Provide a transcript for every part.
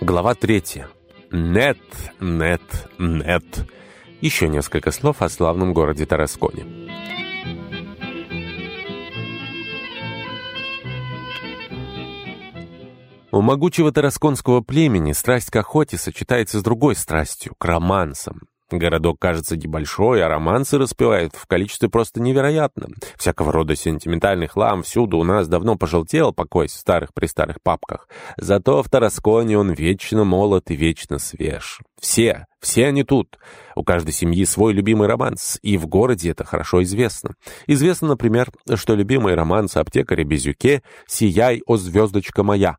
Глава третья. Нет, нет, нет. Еще несколько слов о славном городе Тарасконе. У могучего тарасконского племени страсть к охоте сочетается с другой страстью, к романсам. Городок кажется небольшой, а романсы распевают в количестве просто невероятном. Всякого рода сентиментальный хлам всюду у нас давно пожелтел, покой в старых-престарых папках. Зато в Тарасконе он вечно молод и вечно свеж. Все, все они тут. У каждой семьи свой любимый романс, и в городе это хорошо известно. Известно, например, что любимый романс аптекаря Безюке «Сияй, о звездочка моя».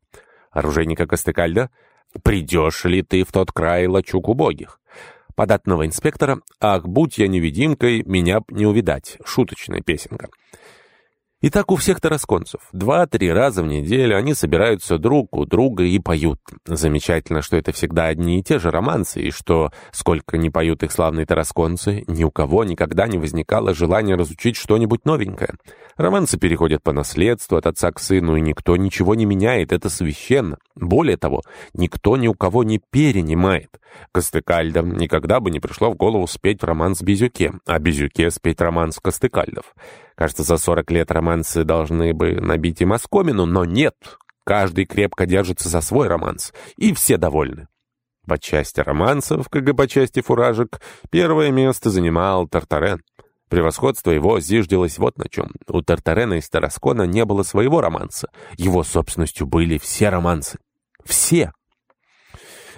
Оружейника Костыкальда «Придешь ли ты в тот край лачуг убогих?» Податного инспектора «Ах, будь я невидимкой, меня не увидать» — шуточная песенка. И так у всех тарасконцев. Два-три раза в неделю они собираются друг у друга и поют. Замечательно, что это всегда одни и те же романсы, и что, сколько не поют их славные тарасконцы, ни у кого никогда не возникало желания разучить что-нибудь новенькое. Романсы переходят по наследству от отца к сыну, и никто ничего не меняет, это священно. Более того, никто ни у кого не перенимает. Костыкальдам никогда бы не пришло в голову спеть роман с Безюке, а Безюке спеть роман с Костыкальдов. Кажется, за 40 лет романсы должны бы набить и москомину, но нет. Каждый крепко держится за свой романс, и все довольны. По части романсов, как и по части фуражек, первое место занимал Тартарен. Превосходство его зиждилось вот на чем. У Тартарена из Тараскона не было своего романса. Его собственностью были все романсы. Все!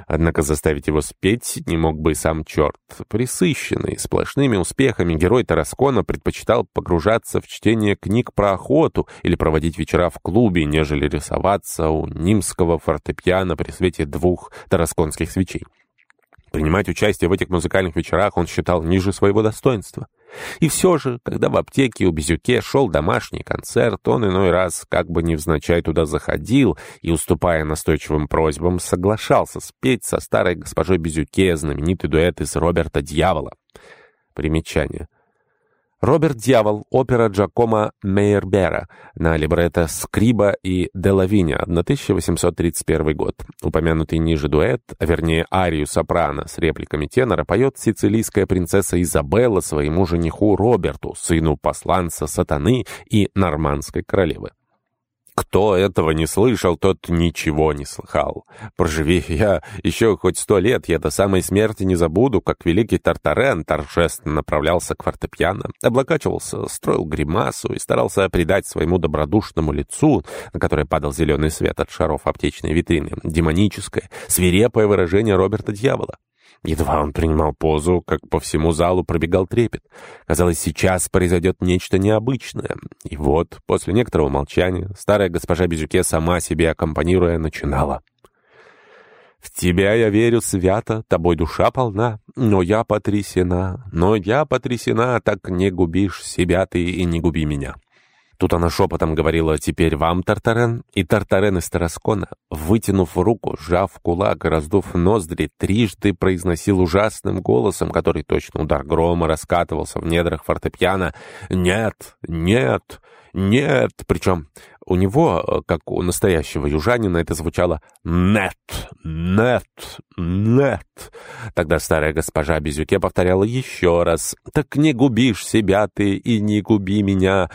Однако заставить его спеть не мог бы и сам черт. Присыщенный сплошными успехами герой Тараскона предпочитал погружаться в чтение книг про охоту или проводить вечера в клубе, нежели рисоваться у нимского фортепиано при свете двух тарасконских свечей. Принимать участие в этих музыкальных вечерах он считал ниже своего достоинства. И все же, когда в аптеке у Безюке шел домашний концерт, он иной раз как бы невзначай туда заходил и, уступая настойчивым просьбам, соглашался спеть со старой госпожой Безюке знаменитый дуэт из Роберта Дьявола. Примечание. Роберт Дьявол, опера Джакома Мейербера на либретто Скриба и Делавиня, 1831 год. Упомянутый ниже дуэт, а вернее арию сопрано с репликами тенора, поет сицилийская принцесса Изабелла своему жениху Роберту, сыну посланца сатаны и нормандской королевы. Кто этого не слышал, тот ничего не слыхал. Проживи я еще хоть сто лет, я до самой смерти не забуду, как великий Тартарен торжественно направлялся к фортепиано, облокачивался, строил гримасу и старался придать своему добродушному лицу, на которое падал зеленый свет от шаров аптечной витрины, демоническое, свирепое выражение Роберта Дьявола. Едва он принимал позу, как по всему залу пробегал трепет. Казалось, сейчас произойдет нечто необычное. И вот, после некоторого молчания, старая госпожа Безюке, сама себе аккомпанируя, начинала. «В тебя я верю свято, тобой душа полна, но я потрясена, но я потрясена, так не губишь себя ты и не губи меня». Тут она шепотом говорила «теперь вам, Тартарен», и Тартарен из Тараскона, вытянув руку, сжав кулак и раздув ноздри, трижды произносил ужасным голосом, который точно удар грома раскатывался в недрах фортепиано «Нет, нет, нет!» Причем у него, как у настоящего южанина, это звучало «нет, нет, нет». Тогда старая госпожа Безюке повторяла еще раз «Так не губишь себя ты и не губи меня».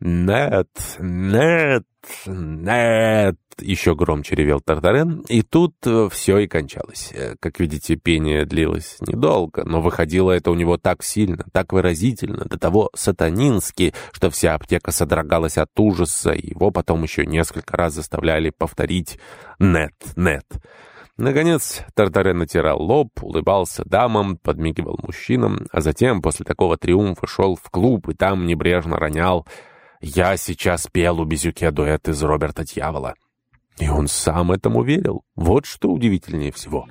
«Нет, нет, нет!» Еще громче ревел Тартарен, и тут э, все и кончалось. Э, как видите, пение длилось недолго, но выходило это у него так сильно, так выразительно, до того сатанински, что вся аптека содрогалась от ужаса, и его потом еще несколько раз заставляли повторить «нет, нет». Наконец, Тартарен натирал лоб, улыбался дамам, подмигивал мужчинам, а затем, после такого триумфа, шел в клуб и там небрежно ронял я сейчас пел у Безюке дуэт из Роберта Дьявола. И он сам этому верил. Вот что удивительнее всего.